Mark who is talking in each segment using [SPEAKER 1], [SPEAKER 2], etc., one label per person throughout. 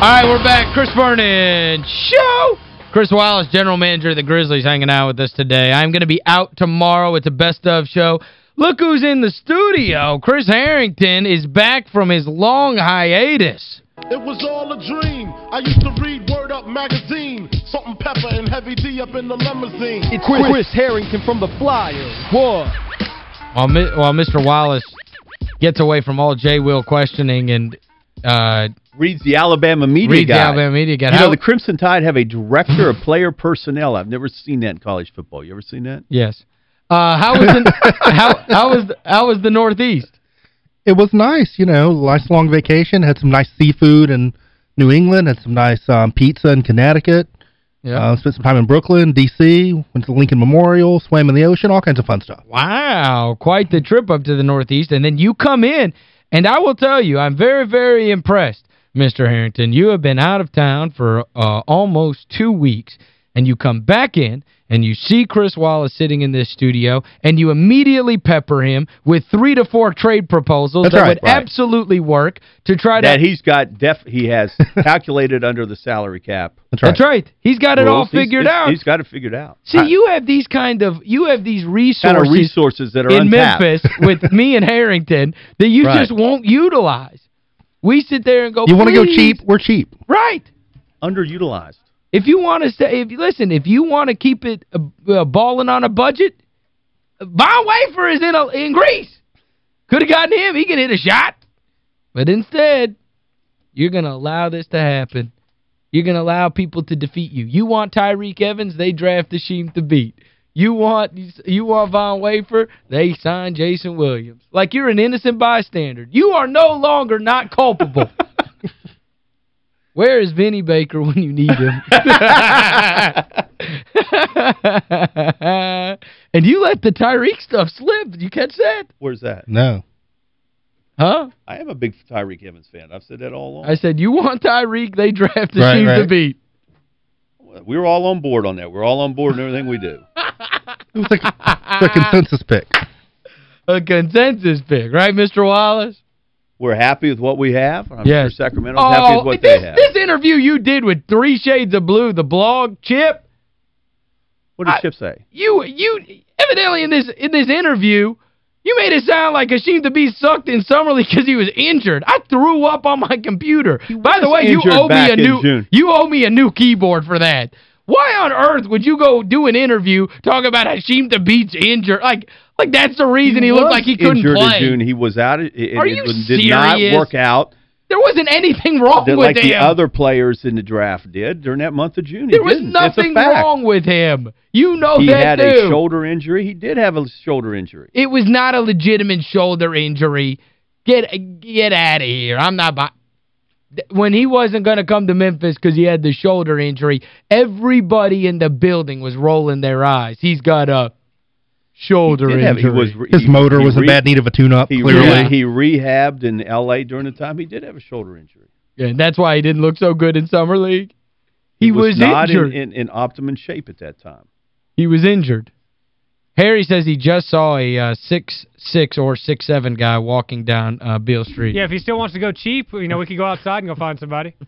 [SPEAKER 1] All right, we're back. Chris Vernon Show. Chris Wallace, general manager of the Grizzlies, hanging out with us today. I'm going to be out tomorrow. It's a best-of show. Look who's in the studio. Chris Herrington is back from his long hiatus.
[SPEAKER 2] It was all a dream. I used to read Word Up magazine. Salt-N-Pepa and Heavy D up in the limousine.
[SPEAKER 3] It's Chris, Chris Herrington from the Flyers. What?
[SPEAKER 1] While, while Mr. Wallace gets away from all J. Will questioning and uh,
[SPEAKER 4] reads the Alabama media
[SPEAKER 1] reads
[SPEAKER 4] guide.
[SPEAKER 1] the Alabama media guide.
[SPEAKER 4] You know, the Crimson Tide have a director of player personnel. I've never seen that in college football. You ever seen that?
[SPEAKER 1] Yes. Uh, how was the, how how was how was the Northeast?
[SPEAKER 5] It was nice, you know, nice long vacation, had some nice seafood in New England, had some nice um, pizza in Connecticut. Yeah. Uh, spent some time in Brooklyn, D.C., went to the Lincoln Memorial, swam in the ocean, all kinds of fun stuff.
[SPEAKER 1] Wow, quite the trip up to the Northeast. And then you come in, and I will tell you, I'm very, very impressed, Mr. Herrington. You have been out of town for uh, almost two weeks, and you come back in, and you see Chris Wallace sitting in this studio, and you immediately pepper him with three to four trade proposals
[SPEAKER 5] That's
[SPEAKER 1] that
[SPEAKER 5] right,
[SPEAKER 1] would
[SPEAKER 5] right.
[SPEAKER 1] absolutely work to try
[SPEAKER 4] that
[SPEAKER 1] to...
[SPEAKER 4] That he's got def he has calculated under the salary cap.
[SPEAKER 5] That's right.
[SPEAKER 1] That's right. He's got it all
[SPEAKER 4] Rules. He's-
[SPEAKER 1] figured
[SPEAKER 4] he's-
[SPEAKER 1] out.
[SPEAKER 4] He's got it figured out.
[SPEAKER 1] See, you have these kind of you have these resources,
[SPEAKER 4] kind of resources that are
[SPEAKER 1] in
[SPEAKER 4] untapped.
[SPEAKER 1] Memphis with me and Herrington that you
[SPEAKER 4] Right.
[SPEAKER 1] just won't utilize. We sit there and go,
[SPEAKER 5] You want to go cheap? We're cheap.
[SPEAKER 1] Right.
[SPEAKER 4] Underutilized.
[SPEAKER 1] If you want to say, if you listen, if you want to keep it uh, uh, balling on a budget, Von Wafer is in, a, in Greece. Could have gotten him. He can hit a shot. But instead, you're going to allow this to happen. You're going to allow people to defeat you. You want Tyreke Evans, they draft the Hasheem Thabeet. You want you want Von Wafer, they sign Jason Williams. Like you're an innocent bystander. You are no longer not culpable. Where is Vinny Baker when you need him? and you let the Tyreke stuff slip. Did you catch that?
[SPEAKER 4] Where's that?
[SPEAKER 5] No.
[SPEAKER 1] Huh?
[SPEAKER 4] I am a big Tyreke Evans fan. I've said that all along.
[SPEAKER 1] I said, you want Tyreke, they draft the
[SPEAKER 5] Right,
[SPEAKER 1] team to beat.
[SPEAKER 4] we were all on board on that. We're all on board in everything we do.
[SPEAKER 5] It was like a consensus pick.
[SPEAKER 1] A consensus pick, right, Mr. Wallace?
[SPEAKER 4] We're happy with what we have. I'm
[SPEAKER 1] Yes.
[SPEAKER 4] sure Sacramento's happy with oh, what
[SPEAKER 1] Oh, this,
[SPEAKER 4] they have.
[SPEAKER 1] this interview you did with Three Shades of Blue, the blog, Chip,
[SPEAKER 4] what did
[SPEAKER 1] I-
[SPEAKER 4] Chip say?
[SPEAKER 1] you you evidently in this in this interview, you made it sound like Hasheem Thabeet sucked in summer league because he was injured. I threw up on my computer. By the way, you owe me a new
[SPEAKER 4] June.
[SPEAKER 1] you owe me a new keyboard for that. Why on earth would you go do an interview talking about Hasheem Thabeet's injured? Like like that's the reason he, looked like he couldn't
[SPEAKER 4] injured
[SPEAKER 1] play.
[SPEAKER 4] in June. He was out. It,
[SPEAKER 1] Are
[SPEAKER 4] it
[SPEAKER 1] you
[SPEAKER 4] did not work out
[SPEAKER 1] There wasn't anything wrong with
[SPEAKER 4] like
[SPEAKER 1] him.
[SPEAKER 4] the other players in the draft did during that month of June. He
[SPEAKER 1] there was
[SPEAKER 4] didn't.
[SPEAKER 1] Nothing wrong with him. You know
[SPEAKER 4] He
[SPEAKER 1] that He
[SPEAKER 4] had
[SPEAKER 1] too.
[SPEAKER 4] a shoulder injury. He did have a shoulder injury.
[SPEAKER 1] It was not a legitimate shoulder injury. Get get out of here. I'm not buy when he wasn't going to come to Memphis because he had the shoulder injury, everybody in the building was rolling their eyes. He's got a shoulder
[SPEAKER 4] He did have-
[SPEAKER 1] injury.
[SPEAKER 4] he was
[SPEAKER 5] His
[SPEAKER 4] he-
[SPEAKER 5] motor
[SPEAKER 4] he
[SPEAKER 5] was in bad need of a tune-up,
[SPEAKER 4] He,
[SPEAKER 5] clearly.
[SPEAKER 1] Yeah.
[SPEAKER 4] he rehabbed in L.A. during the time. He did have a shoulder injury.
[SPEAKER 1] Yeah, and that's why he didn't look so good in Summer League. He, was,
[SPEAKER 4] not
[SPEAKER 1] injured.
[SPEAKER 4] in, in, in optimum shape at that time.
[SPEAKER 1] He was injured. Harry says he just saw a uh, six six or six seven guy walking down uh, Beale Street.
[SPEAKER 6] Yeah, if he still wants to go cheap, you know, we could go outside and go find somebody.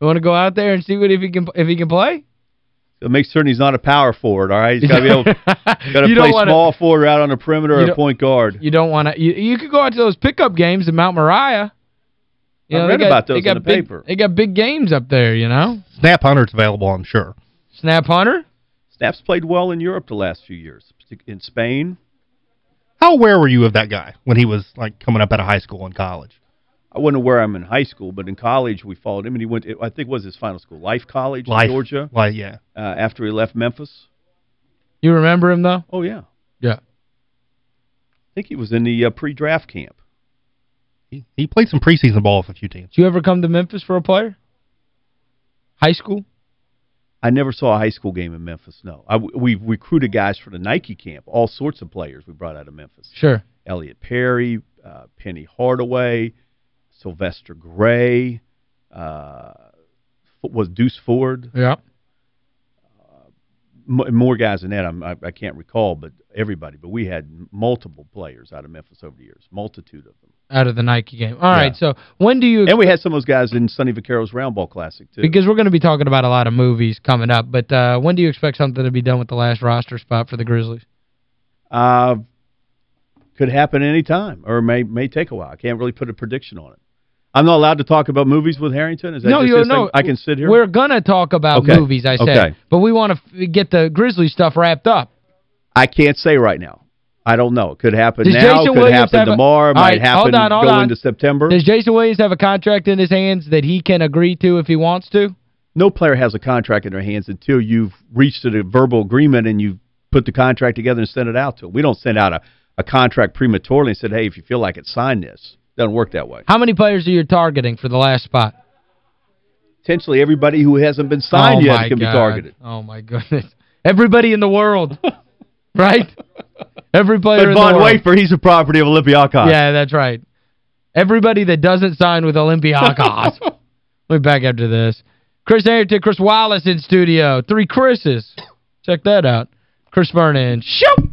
[SPEAKER 1] You want to go out there and see what if he can if he can play?
[SPEAKER 4] So make certain he's not a power forward, all right? He's got to be able got to
[SPEAKER 1] You don't
[SPEAKER 4] play
[SPEAKER 1] wanna-
[SPEAKER 4] small forward out on the perimeter
[SPEAKER 1] You
[SPEAKER 4] or
[SPEAKER 1] don't-
[SPEAKER 4] point guard.
[SPEAKER 1] You don't want to you, you could go out to those pickup games in Mount Moriah. You
[SPEAKER 4] I
[SPEAKER 1] know,
[SPEAKER 4] read
[SPEAKER 1] got,
[SPEAKER 4] about those in the
[SPEAKER 1] big,
[SPEAKER 4] paper.
[SPEAKER 1] They got big games up there, you know.
[SPEAKER 5] Snap Hunter's available, I'm sure.
[SPEAKER 1] Snap Hunter?
[SPEAKER 4] Snaps played well in Europe the last few years. In Spain,
[SPEAKER 5] How aware were you of that guy when he was like coming up out of high school and college?
[SPEAKER 4] I wasn't aware I'm in high school, but in college we followed him, and he went. I think it was his final school, Life College
[SPEAKER 5] Life.
[SPEAKER 4] in Georgia.
[SPEAKER 5] Like, yeah.
[SPEAKER 4] Uh, after he left Memphis.
[SPEAKER 1] You remember him, though?
[SPEAKER 4] Oh yeah,
[SPEAKER 1] Yeah.
[SPEAKER 4] I think he was in the uh, pre-draft camp.
[SPEAKER 5] He, he played some preseason ball with a few teams.
[SPEAKER 1] Did you ever come to Memphis for a player? High school?
[SPEAKER 4] I never saw a high school game in Memphis. No, I, we recruited guys for the Nike camp. All sorts of players we brought out of Memphis.
[SPEAKER 1] Sure.
[SPEAKER 4] Elliot Perry, uh, Penny Hardaway, Sylvester Gray, uh, was Deuce Ford.
[SPEAKER 1] Yeah.
[SPEAKER 4] M more guys than that, I'm, I, I can't recall, but everybody. But we had multiple players out of Memphis over the years, multitude of them.
[SPEAKER 1] Out of the Nike game. All right,
[SPEAKER 4] Yeah.
[SPEAKER 1] so when do you
[SPEAKER 4] And we had some of those guys in Sonny Vaccaro's Round Ball Classic, too.
[SPEAKER 1] because we're going to be talking about a lot of movies coming up, but uh, when do you expect something to be done with the last roster spot for the Grizzlies?
[SPEAKER 4] Uh, could happen any time or may may take a while. I can't really put a prediction on it. I'm not allowed to talk about movies with Herrington? Is that
[SPEAKER 1] no,
[SPEAKER 4] just
[SPEAKER 1] you no.
[SPEAKER 4] thing? I can sit here?
[SPEAKER 1] We're going to talk about
[SPEAKER 4] Okay.
[SPEAKER 1] movies, I said.
[SPEAKER 4] Okay.
[SPEAKER 1] But we want to get the Grizzly stuff wrapped up.
[SPEAKER 4] I can't say right now. I don't know. It could happen
[SPEAKER 1] Does
[SPEAKER 4] now,
[SPEAKER 1] Jason
[SPEAKER 4] could
[SPEAKER 1] Williams
[SPEAKER 4] happen
[SPEAKER 1] a-
[SPEAKER 4] tomorrow, might
[SPEAKER 1] right,
[SPEAKER 4] happen
[SPEAKER 1] hold on, hold
[SPEAKER 4] go
[SPEAKER 1] on.
[SPEAKER 4] into September.
[SPEAKER 1] Does Jason Williams have a contract in his hands that he can agree to if he wants to?
[SPEAKER 4] no player has a contract in their hands until you've reached a verbal agreement and you've put the contract together and send it out to them. We don't send out a, a contract prematurely and said, hey, if you feel like it, sign this. Doesn't work that way.
[SPEAKER 1] How many players are you targeting for the last spot?
[SPEAKER 4] Potentially everybody who hasn't been signed
[SPEAKER 1] oh
[SPEAKER 4] yet can be targeted.
[SPEAKER 1] Oh, my goodness. Everybody in the world. right? Every player
[SPEAKER 4] But Von. Wafer, he's a property of Olympiacos.
[SPEAKER 1] Yeah, that's right. Everybody that doesn't sign with Olympiacos. be back after this. Chris Herrington, Chris Wallace in studio. Three Chris's. Check that out. Chris Vernon. Shoot!